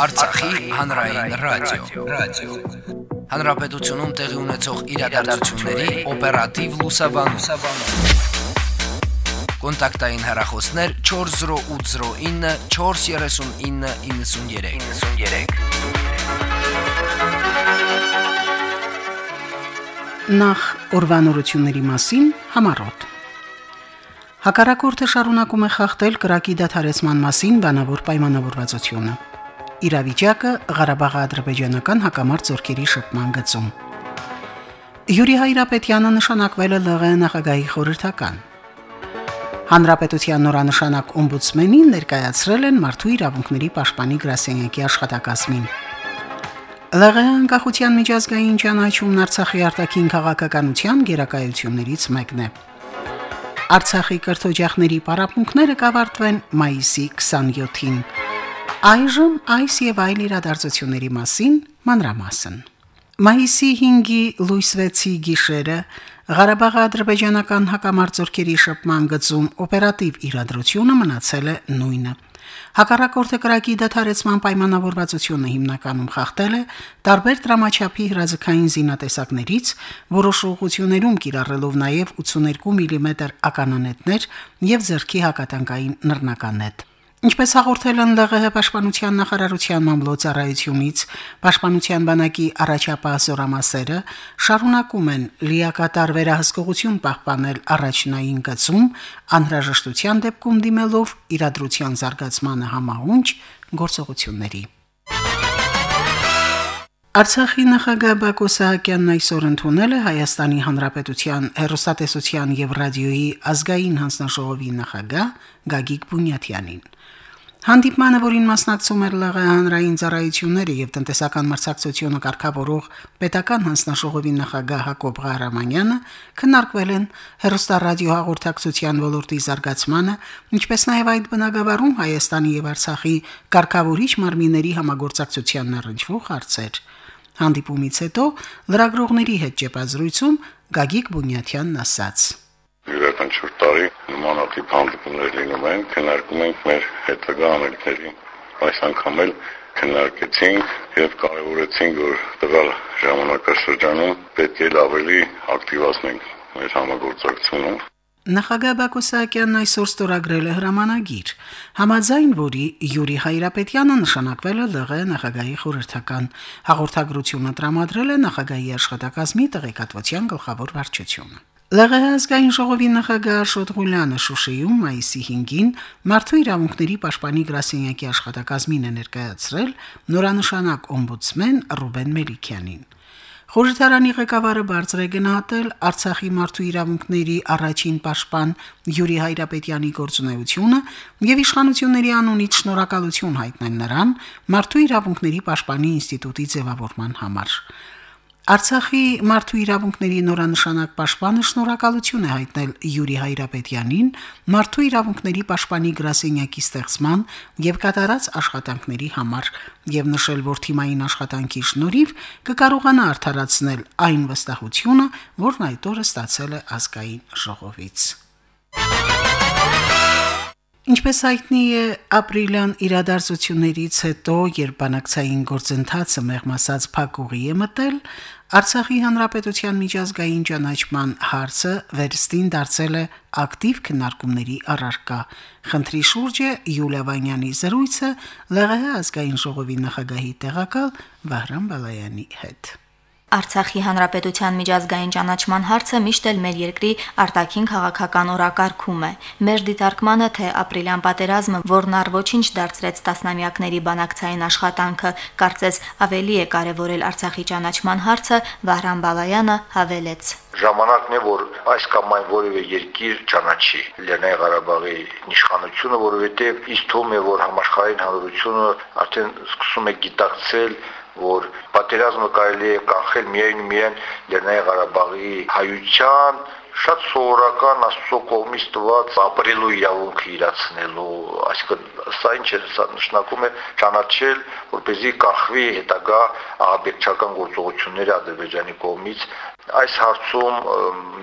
Արցախի հանրային ռադիո, ռադիո։ Հանրապետությունում տեղի ունեցող իրադարձությունների օպերատիվ լուսաբանում։ Կոնտակտային հեռախոսներ 40809 43993։ 93 Նախ ուրվանորությունների մասին համառոտ։ Հակառակորդը շարունակում է խախտել կրակի դադարեցման մասին բանավոր պայմանավորվածությունը։ Իրավիճակը Ղարաբաղի ադրբեջանական հակամարտ զորքերի շփման գծում։ Յուրի Հայրապետյանը նշանակվել է ԼՂ նախագահի խորհրդական։ Հանրապետության նորանշանակ օմբուդսմենին ներկայացրել են մարդու իրավունքների պաշտպանի գրասենյակի աշխատակազմին։ ԼՂ անկախության միջազգային ճանաչումն Արցախի արտաքին քաղաքականության գերակայություններից մեկն է։ Արցախի կրթօջախների պարապմունքները կավարտվեն մայիսի 27-ին։ Այժմ այս եւ այլ իրադարձությունների մասին մանրամասն։ Մայիսի 5-ի լույս 6-ի գիշերը Ղարաբաղի ադրբեջանական հակամարտությունների շփման գծում օպերատիվ իրադրությունը մնացել է նույնը։ Հակառակորդը կրակի դադարեցման պայմանավորվածությունը հիմնականում խախտել է տարբեր դրամաչափի հրաձգային զինատեսակներից, որոշ ուղություններում կիրառելով նաև 82 մմ ականանետներ եւ ձերքի հակատանկային նռնականետ։ Ինչպես հաղորդել են ԼՂՀ պաշտպանության նախարարության մամլոյցարայությունից, պաշտպանության բանակի առաջապահ զորամասերը շարունակում են լիակատար վերահսկողություն պահպանել առաջնային գծում, անհրաժեշտության դեպքում դիմելով իրադրության զարգացմանը համահունչ գործողությունների։ Արցախի նախագահ Բակո Սահակյանն այսօր ընդունել է Հայաստանի Հանրապետության հերոստատեսության եւ ռադիոյի ազգային հանձնաժողովի նախագահ Գագիկ Բունյաթյանին։ Հանդիպմանը, որին մասնակցում էր ԼՂ հանրային ծառայությունները եւ տնտեսական մրցակցությունը կարգավորող պետական հանձնաժողովի նախագահ Հակոբ Ղարամանյանը, քննարկվել են հերոստարադիո հաղորդակցության ոլորտի զարգացմանը, ինչպես նաեւ այդ բնագավառում Հայաստանի եւ Արցախի կարգավորիչ մարմինների համագործակցությանն առնչվող հարցեր։ Հանդիպումից հետո լրագրողների հետ ճեպազրույցում Գագիկ Բունյաթյանն ասաց. Յուրաքանչյուր տարի նմանատիպ հանդիպումներ լինում են, քննարկում ենք մեր հետագա անելիքներին։ Այս անգամ էլ քննարկեցինք եւ կարեւորեցինք, որ տվյալ ժամանակաշրջանում պետք է ավելի ակտիվացնենք մեր համագործակցությունը Նախագահ Բակո Սահակյանն այսօր ստորագրել է հրամանագիր, համաձայն որի Յուրի Հայրապետյանը նշանակվել է ԼՂ նախագահի խորհրդական հաղորդագրությունը տրամադրել է նախագահի աշխատակազմի տեղեկատվության գլխավոր վարչությունը։ ԼՂՀ ազգային ժողովի նախագահ Աշոտ Ղուլյանը Շուշիում մայիսի 5-ին Մարդու իրավունքների պաշտպանի գրասենյակի աշխատակազմին է ներկայացրել նորանշանակ օմբուդսմեն Ռուբեն Մելիքյանին։ Խորհրդարանի ղեկավարը բարձր է գնահատել Արցախի մարդու իրավունքների առաջին պաշտպան Յուրի Հայրապետյանի գործունեությունը եւ իշխանությունների անունից շնորհակալություն հայտնել նրան մարդու իրավունքների պաշտպանի ինստիտուտի ձևավորման համար։ Արցախի մարդու իրավունքների նորանշանակ պաշտպանը շնորհակալություն է հայտնել Յուրի Հայրապետյանին մարդու իրավունքների պաշտպանի գրասենյակի ստեղծման եւ կատարած աշխատանքների համար եւ նշել, որ թիմային աշխատանքի շնորհիվ կկարողանա արդարացնել այն վստահությունը, որն այդ օրը ստացել է ազգային ժողովից։ Ինչպես հայտնի է, ապրիլյան իրադարձություններից հետո, երբ բանակցային գործընթացը մեղմասած փակուղի է մտել, Արցախի հանրապետության միջազգային ճանաչման հարցը վերստին դարձել է ակտիվ քննարկումների առարկա։ Խնդրի շուրջ է Յուլիա Վանյանի զրույցը ԼՂՀ ազգային ժողովի նախագահի տեղակալ Վահրամ Բալայանի հետ։ Արցախի հանրապետության միջազգային ճանաչման հարցը միշտ էլ մեր երկրի արտաքին քաղաքական օրակարգում է։ Մեր դիտարկմանը թե ապրիլյան պատերազմը, որն առ ոչինչ դարձրեց տասնամյակների բանակցային աշխատանքը, կարծես ավելի է կարևորել Արցախի ճանաչման հարցը, Վահրամ Բալայանը հավելեց. Ժամանակն է, որ այս կամ այն որևէ երկիր ճանաչի Լեռնային Ղարաբաղի իշխանությունը, որովհետև իսկ թվում է, որ համաշխարհային հանրությունը արդեն սկսում է գիտակցել որ պատերազմը կարելի է կանխել միայն միայն Լեռնային Ղարաբաղի հայության շատ սովորական աստծո կողմից տված ապրելու իրավունքը իրացնելու, այսինքն սա ինչ է, սա նշանակում է ճանաչել, որպեսզի կանխվի հետագա կա ահաբեկչական գործողությունները Ադրբեջանի կողմից այս հարցում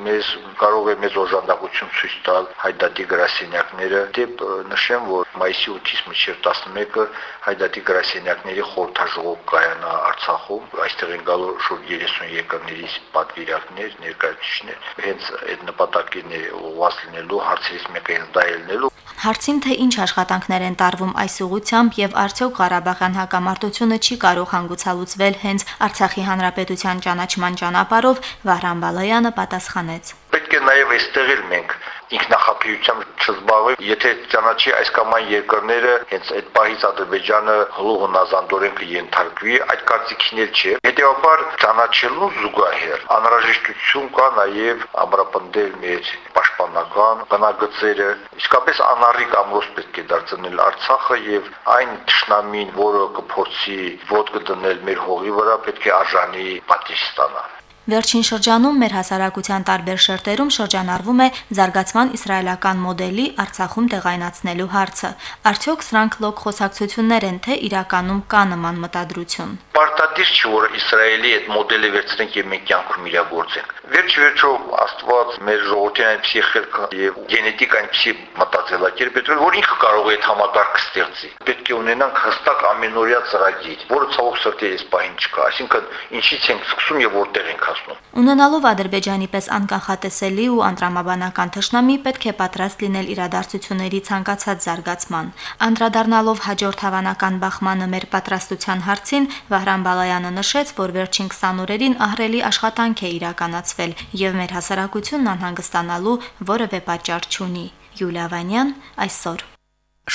մեզ կարող է մեզ օժանդակություն ցույց տալ հայդատի գրասենյակները դե նշեմ որ մայիսի 8-ից մինչև 11-ը հայդատի գրասենյակների խորհրդաժողով կայանա Արցախում այստեղ են գալու շուրջ 30 եկամների պատվիրակներ ներկայացուցիչներ հենց այդ նպատակին ուղղված լինելու հարցերից մեկը հենց դա ելնելու Հարցին թե ինչ աշխատանքներ են տարվում այս ուղությամբ եւ արդյոք Ղարաբաղյան հակամարտությունը չի կարող հանգուցալուծվել հենց Արցախի հանրապետության ճանաչման ճանապարհով, Վահրամ Բալայանը պատասխանեց. Պետք է նաեւ այստեղ էլ մենք ինքնախապիյությամբ չզբաղվի, եթե ճանաչի այս կամ այն երկրները, հենց այդ պահից Ադրբեջանը հլուղ նազանդորեն կընթարկվի, այդ կարծիքին էլ չէ։ Հետևաբար ճանաչելու զուգահեռ անհրաժեշտություն կա նաև ամրապնդել մեր պաշտպանական բնագծերը, իսկապես անառիկ ամրոց պետք է դարձնել Արցախը եւ այն ճշնամին, որը կփորձի ոդկը դնել մեր հողի վրա, պետք է արժանի պատիժ ստանա։ Վերջին շրջանում մեր հասարակության տարբեր շերտերում շրջանառվում է զարգացման իսրայելական մոդելի Արցախում տեղայնացնելու հարցը։ Արդյոք սրանք լոկ խոսակցություններ են, թե իրականում կա նման մտադրություն։ Պարտադիր չէ, որ Իսրայելի այդ մոդելը վերցնենք եւ մենք կյանքում իրագործենք։ Վերջ-վերջո Աստված մեր ժողովրդին այնպեսի խելք եւ գենետիկ այնպեսի մտածելակերպ է, որ ինքը կարող է այդ համակարգը ստեղծի։ Պետք է ունենանք հստակ ամենօրյա ծրագիր, որը ցավոք սրտի այս պահին չկա։ Այսինքն ինչից ենք սկսում եւ որտեղ ենք հասնում։ Ունենալով Ադրբեջանի պես անկանխատեսելի ու անտրամաբանական թշնամի պետք է պատրաստ լինել իրադարձությունների ցանկացած զարգացման։ Անդրադառնալով հաջորդ հավանական բախմանը մեր պատրաստության հարցին, Վահրամ Բալայանը նշեց, որ վերջին 20 օրերին ահրելի աշխատանք է իրականացվել եւ մեր հասարակությունն անհանգստանալու որևէ պատճառ չունի։ Յուլիա Վանյան այսօր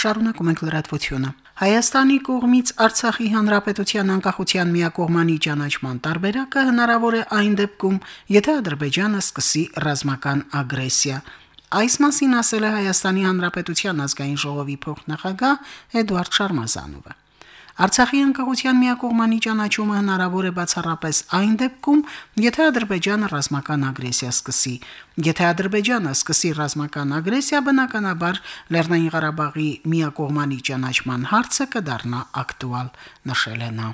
Շարունակում ենք լրատվությունը։ Հայաստանի կողմից Արցախի հանրապետության անկախության միակողմանի ճանաչման տարբերակը հնարավոր է այն դեպքում, եթե Ադրբեջանը սկսի ռազմական ագրեսիա։ Այս մասին ասել է Հայաստանի հանրապետության ազգային ժողովի փոխնախագահ Էդուարդ Շարմազանովը։ Արցախի անկախության միակողմանի ճանաչումը հնարավոր է բացառապես այն դեպքում, եթե Ադրբեջանը ռազմական ագրեսիա սկսի։ Եթե Ադրբեջանը սկսի ռազմական ագրեսիա, բնականաբար Լեռնային Ղարաբաղի միակողմանի ճանաչման հարցը կդառնա ակտուալ, նշել է նա.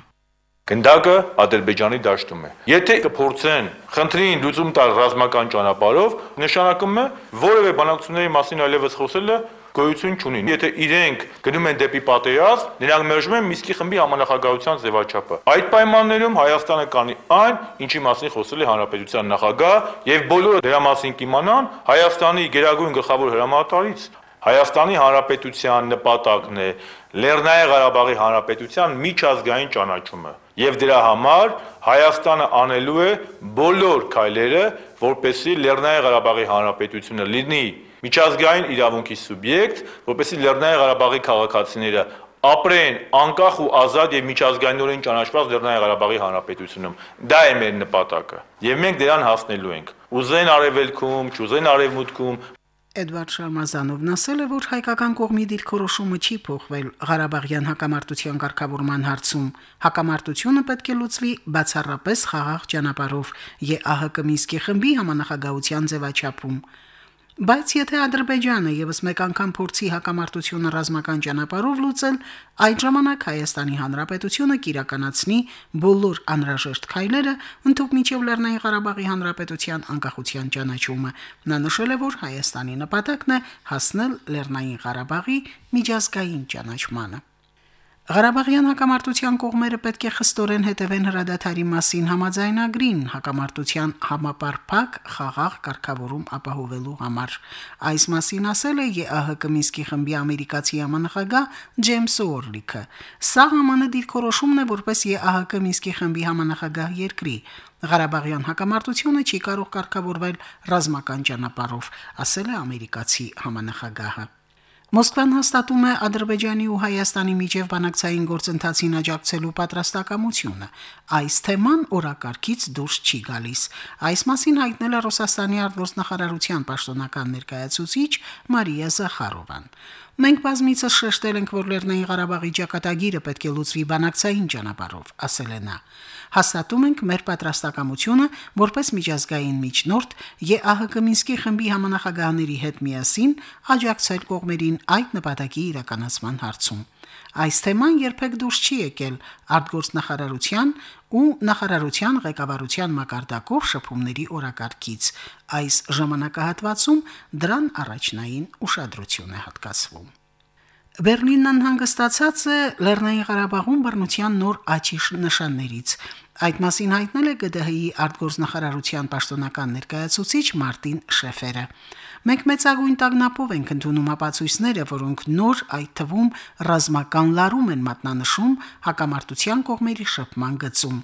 Գնդակը Ադրբեջանի դաշտում է։ Եթե կփորձեն խնդրին լուծում տալ ռազմական ճանապարհով, նշանակում է որևէ բանակցությունների մասին այլևս խոսելը գոյություն չունի։ Եթե իրենք գնում են դեպի պատերազմ, նրանք մերժում են Միսկի խմբի համանախագահության ձևաչափը։ Այդ պայմաններում Հայաստանը կանի այն, ինչի մասին խոսել է հանրապետության նախագահ, եւ բոլորը դրա մասին կիմանան Հայաստանի գերագույն գլխավոր հրամանատարից։ Հայաստանի Հանրապետության նպատակն է Լեռնային Ղարաբաղի Հանրապետության միջազգային ճանաչումը եւ դրա համար Հայաստանը անելու է բոլոր քայլերը, որպեսզի Լեռնային Ղարաբաղի Հանրապետությունը լինի միջազգային իրավունքի սուբյեկտ, որպեսզի Լեռնային Ղարաբաղի քաղաքացիները ապրեն անկախ ու ազատ եւ միջազգայինորեն ճանաչված Լեռնային Ղարաբաղի Հանրապետությունում։ Դա է մեր նպատակը։ Եվ մենք դրան հասնելու ենք։ Ուզեն արևելքում, չուզեն արևմուտքում, Էդվարդ Շարմազանովն ասել է, որ հայկական կողմի դիրքորոշումը չի փոխվել Ղարաբաղյան հակամարտության ղեկավարման հարցում։ Հակամարտությունը պետք է լուծվի բացառապես խաղաղ ճանապարհով ԵԱՀԿ Մինսկի խմբի համանախագահության ձևաչափում։ Բայց եթե Ադրբեջանը եւս մեկ անգամ փորձի հակամարտությունը ռազմական ճանապարհով լուծել, այդ ժամանակ Հայաստանի Հանրապետությունը կիրականացնի բոլոր անհրաժեշտ քայլերը ընդཐུպ միջև Լեռնային Ղարաբաղի Հանրապետության անկախության ճանաչումը։ Նա նշել է, որ Հայաստանի նպատակն է հասնել Լեռնային Ղարաբաղի միջազգային ճանաչմանը։ Ղարաբաղյան հակամարտության կողմերը պետք է խստորեն հետևեն հրադադարի մասին համաձայնագրին հակամարտության համապարփակ խաղաղ կարգավորում ապահովելու համար։ Այս մասին ասել է ԵԱՀԿ Մինսկի խմբի ամերիկացի համանախագահ Ջեյմս Օրլիքը։ Սա համանը դիրքորոշումն է որպես ԵԱՀԿ Մինսկի խմբի համանախագահ երկրի։ Ղարաբաղյան հակամարտությունը չի կարող կարգավորվել ռազմական ճանապարհով, ասել է ամերիկացի համանախագահը։ Մոսկվան հաստատում է Ադրբեջանի ու Հայաստանի միջև բանակցային գործընթացին աջակցելու պատրաստակամությունը։ Այս թեման օրակարգից դուրս չի գալիս։ Այս մասին հայտնել է Ռուսաստանի արտգործնախարարության պաշտոնական ներկայացուցիչ Մարիա Զախարովան։ Մենք բազմիցս շեշտել ենք, որ Լեռնային Ղարաբաղի ճակատագիրը պետք է լուծվի բանակցային ճանապարհով, ասել է նա հաստատում ենք մեր պատրաստակամությունը որպես միջազգային միջնորդ ԵԱՀԿ Մինսկի խմբի համանախագահաների հետ միասին աջակցել կողմերին այդ նպատակի իրականացման հարցում։ Այս թեման երբեք դուրս չի եկել արտգործնախարարության ու նախարարության ղեկավարության մակարդակով շփումների օրակարգից։ Այս ժամանակահատվածում դրան առաջնային ուշադրություն է հատկացվում։ Բերլինն անհանգստացած է Լեռնային Ղարաբաղում բռնության նոր աճի նշաններից։ Այդ մասին հայտնել է ԳԴՀ-ի արտգործնախարարության պաշտոնական ներկայացուցիչ Մարտին Շեֆերը։ Մենք մեծագույն տագնապով ենք ընդունում ապացույցները, որոնք նոր այդ թվում ռազմական լարում են մատնանշում հակամարտության կողմերի շփման գծում։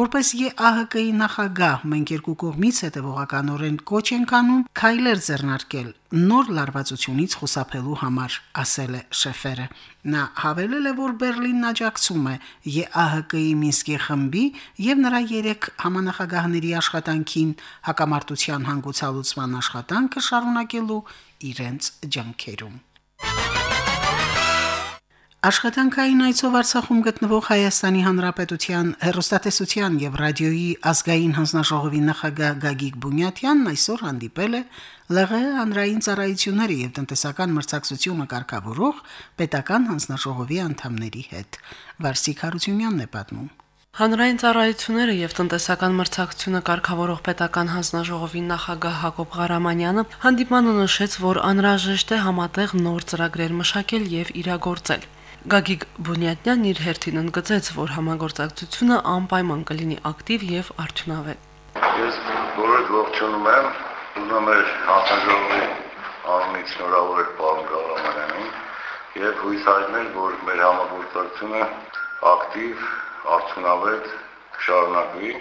Որպես ԵԱՀԿ-ի նախագահ մենք երկու կողմից հետևողականորեն կոչ ենք անում քայլեր ձեռնարկել նոր լարվածությունից խուսափելու համար, ասել է Շեֆերը։ Նա հավելել է, որ Բերլինն աջակցում է ԵԱՀԿ-ի Մինսկի խմբի եւ նրա երեք համանախագահների աշխատանքին հակամարտության հանգուցալուծման աշխատանքը շարունակելու իրենց ջանքերում։ Աշխատանքային այցով Արցախում գտնվող Հայաստանի Հանրապետության հերոստատեսության եւ ռադիոյի ազգային հանձնաժողովի նախագահ Գագիկ Բունյատյանն այսօր հանդիպել է ԼՂՀ հանրային ծառայությունների եւ տնտեսական մրցակցությունը կարգավորող պետական հանձնաժողովի անդամների հետ։ Վարսիկ Հարությունյանն է պատմում։ Հանրային ծառայությունները եւ տնտեսական մրցակցությունը կարգավորող պետական հանձնաժողովի նախագահ Հակոբ Ղարամանյանը հանդիպանը նշեց, որ անհրաժեշտ է համատեղ նոր ծրագրեր մշակել եւ իրագործել։ Գագիկ Բունյատյանն իր հերթին ընդգծեց, որ համագործակցությունը անպայման կլինի ակտիվ եւ արդյունավետ։ Ես բոլորդ ողջունում եմ, եմ հանձնաժողովի անունից շնորհավորել պարոն Գալամանյանին եւ հույս հայտնել, որ մեր համագործակցությունը ակտիվ, արդյունավետ կշարունակվի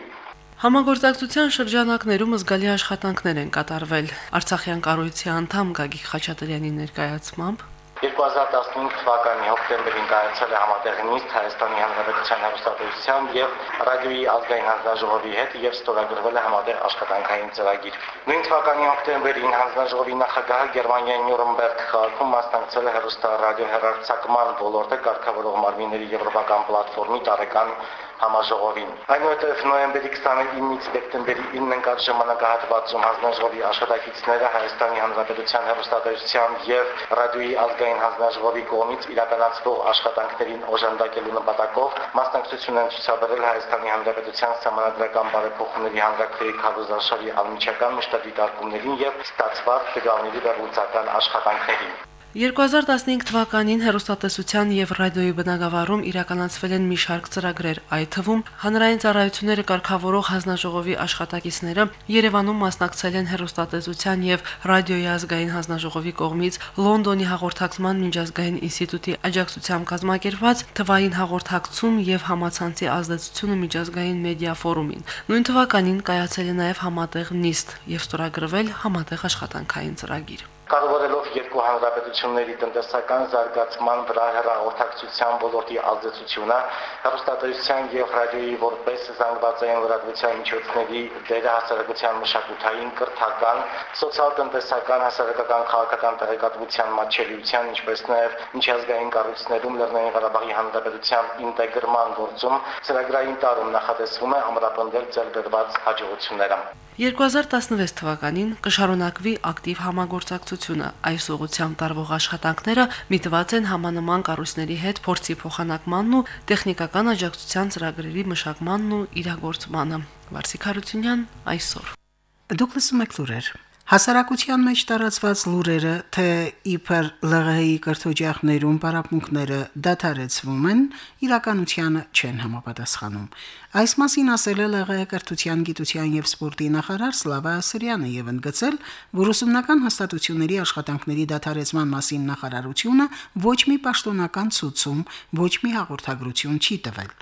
Համագործակցության շրջանակներում զգալի աշխատանքներ են կատարվել։ Արցախյան կառույցի անդամ Գագիկ Խաչատրյանի ներկայացմամբ 2015 թվականի հոկտեմբերին կայացել է համատեղ նիստ Հայաստանի Հանրապետության հեռուստատեսության եւ ռադիոյի ազգային հանձնաժողովի հետ եւ ստորագրվել է համատեղ աշխատանքային ծրագիր։ Նույն թվականի հոկտեմբերին հանձնաժողովի նախագահը Գերմանիայի Նյուրնբերգ քաղաքում մասնակցել է հեռուստա ռադիո հեռարձակման ոլորտը կարգավորող մարմինների եվրոպական պլատֆորմի տարեկան համաժողովին։ Այնուհետև նոյեմբերի 29-ից դեկտեմբերի 9-ն ընկած ժամանակահատվածում հանձնաժողովի աշխատակիցները Հայաստանի Հանրապետության հեռուստատեսության եւ ռադիոյի ազգային հանձնաժողովի կողմից իրականացվող աշխատանքներին օժանդակելու նպատակով մասնակցություն են ցուցաբերել Հայաստանի Հանրապետության համանդրական բարեփոխումների հանրակրի քարոզարշավի անմիջական մշտադիտարկումներին եւ ստացված տվյալների վերլուծական աշխատանքներին։ 2015 թվականին հերոստատեսության եւ ռադիոյի բնագավառում իրականացվել են մի շարք ծրագրեր, այդ թվում հանրային ծառայությունները կարգավորող հանձնաժողովի աշխատակիցները Երևանում մասնակցել են հերոստատեսության եւ ռադիոյի ազգային հանձնաժողովի կողմից Լոնդոնի հաղորդակցման միջազգային ինստիտուտի աջակցությամբ կազմակերպված թվային հաղորդակցում եւ համացանցի ազդեցությունը միջազգային մեդիա ֆորումին։ Նույն թվականին կայացել է նաեւ համատեղ նիստ եւ ստորագրվել համատեղ աշխատանքային ծրագիր կառավարելով երկու հանրապետությունների տնտեսական զարգացման վրա հեռահաղորդակցության ոլորտի ազդեցությունը, հեռուստատեսության եւ ռադիոյի որպես զանգվածային լրատվության միջոցների դերը հասարակության մշակութային, կրթական, սոցիալ-տնտեսական, հասարակական, քաղաքական տեղեկատվության մատչելիության, ինչպես նաեւ միջազգային կառույցներում Լեռնային Ղարաբաղի հանրապետության ինտեգրման գործում ծրագրային տարում նախատեսվում է ամրապնդել ձեռբերված հաջողությունները։ 2016 թվականին կշարունակվի ակտիվ համագործակցությունը։ Այս ուղղությամբ տարվող աշխատանքները միտված են համանման կառույցների հետ փորձի փոխանակմանն ու տեխնիկական աջակցության ծրագրերի մշակմանն ու իրագործմանը։ Վարսիկ Հարությունյան այսօր։ Դուք լսում եք լուրեր։ Հասարակության մեջ տարածված լուրերը, թե իբր ԼՂՀ-ի կրթօջախներում պարապմունքները դադարեցվում են, իրականությանը չեն համապատասխանում։ Այս մասին ասել է ԼՂՀ կրթության, գիտության եւ սպորտի նախարար Սլավա Ասրյանը եւ ընդգծել, որ ուսումնական հաստատությունների աշխատանքների դադարեցման մասին նախարարությունը ոչ մի պաշտոնական ցուցում, ոչ մի հաղորդագրություն չի տվել։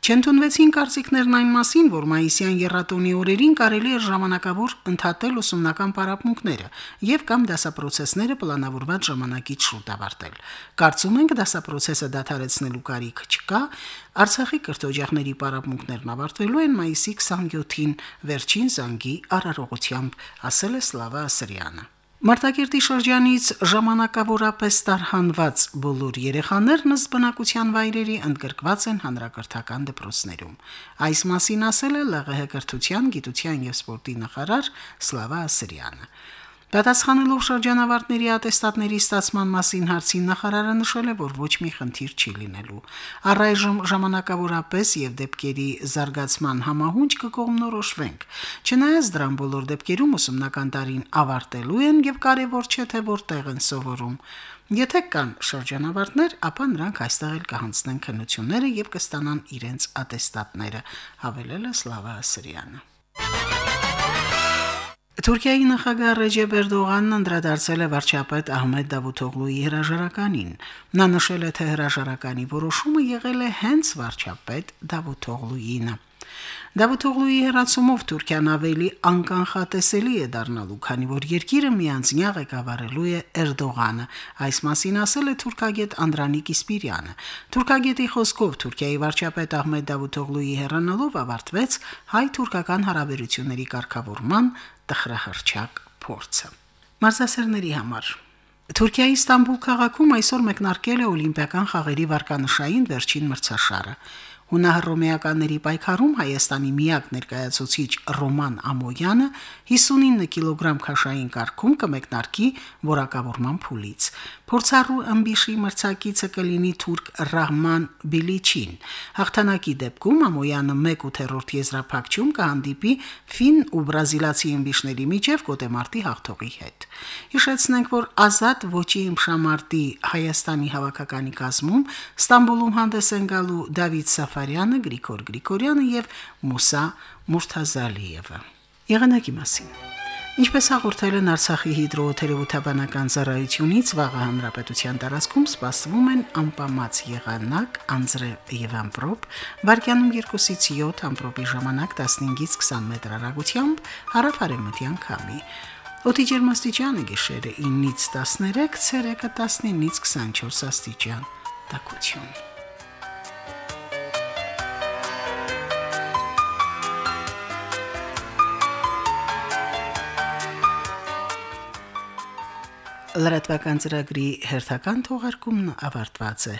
Չընդունվեցին կարծիքներն այն մասին, որ մայիսյան երրատոնի օրերին կարելի է ժամանակավոր ընդհատել ուսումնական պարապմունքները եւ կամ դասապրոցեսները պլանավորված ժամանակից շուտ ավարտել։ Կարծում ենք դասապրոցեսը դադարեցնելու կարիք չկա, Արցախի կրթօջախների պարապմունքներն ավարտվելու են մայիսի 27-ին վերջին զանգի արարողությամբ, ասել է Սլավա Ասրյանը։ Մարտակերտի շրջանից ժամանակավորապես տարհանված բոլոր երեխաներն ըստ բնակության վայրերի ընդգրկված են հանրակրթական դպրոցներում։ Այս մասին ասել է ԼՂՀ կրթության, գիտության եւ սպորտի նախարար Սլավա Ասրյանը։ Պատասխանելով շրջանավարտների ատեստատների ստացման մասին հարցին նախարարը նշել է, որ ոչ մի խնդիր չի լինելու։ Առայժմ ժամանակավորապես եւ դեպքերի զարգացման համահունչ կկողմնորոշվենք։ Չնայած դրան բոլոր դեպքերում ուսումնական տարին ավարտելու են եւ կարեւոր չէ թե որտեղ են սովորում։ Եթե կան շրջանավարտներ, ապա նրանք այստեղ էլ կհանձնեն քննությունները եւ կստանան իրենց ատեստատները, հավելել է Սլավա Ասրյանը։ Թուրքիայի նախագահ Ռեջեփ Էրդողանն անդրադարձել է վարչապետ Ահմեդ Դավութօղլուի հրաժարականին։ Նա նշել է, թե հրաժարականի որոշումը եղել է հենց վարչապետ Դավութօղլուինը։ Դավութօղլուի հերացումով Թուրքիան ավելի անկանխատեսելի է դառնալու, քանի որ երկիրը միանձնյա ղեկավարելու է Էրդողանը։ Այս մասին ասել է թուրքագետ Անդրանիկ Իսպիրյանը։ Թուրքագետի խոսքով Թուրքիայի վարչապետ Ահմեդ Դավութօղլուի հեռանալով ավարտվեց հայ-թուրքական հարաբերությունների կարգավորման տխրահրճակ փորձը։ Մարզասերների համար. Թուրքիայի Ստամբուլ քաղաքում այսօր մեկնարկել է Օլիմպիական խաղերի վարկանշային վերջին մրցաշարը։ Հունահռոմեականների պայքարում Հայաստանի միակ ներկայացուցիչ Ռոման Ամոյանը 59 կիլոգրամ քաշային կարգում կմեկնարկի որակավորման փուլից։ Փորձառու ըմբիշի մրցակիցը կլինի թուրք Ռահման Բիլիչին։ Հաղթանակի դեպքում Ամոյանը 1/8 եզրափակչում կհանդիպի ֆին ու բրազիլացի ըմբիշների միջև գոտեմարտի հաղթողի հետ։ Հիշեցնենք, որ ազատ ոչի ըմբշամարտի Հայաստանի հավաքականի կազմում Ստամբուլում հանդես են գալու Դավիթ Սաֆարյանը, Գրիգոր Գրիգորյանը եւ Մուսա Մուրթազալիևը։ Եղանակի մասին. Ինչպես հաղորդել են Արցախի հիդրոթերապևտաբանական ծառայությունից, վաղը հանրապետության տարածքում սպասվում են անպամած եղանակ, անձրև եւ ամպրոպ, վարկյանում 2-ից 7 ամպրոպի ժամանակ 15-ից 20 մետր հեռագությամբ հարավարեմտյան քամի։ Օդի ջերմաստիճանը գիշերը 9-ից 13, ցերեկը 19-ից 24 աստիճան։ Տակություն։ Լրատվական ծրագրի հերթական թողարկումն ավարտված է։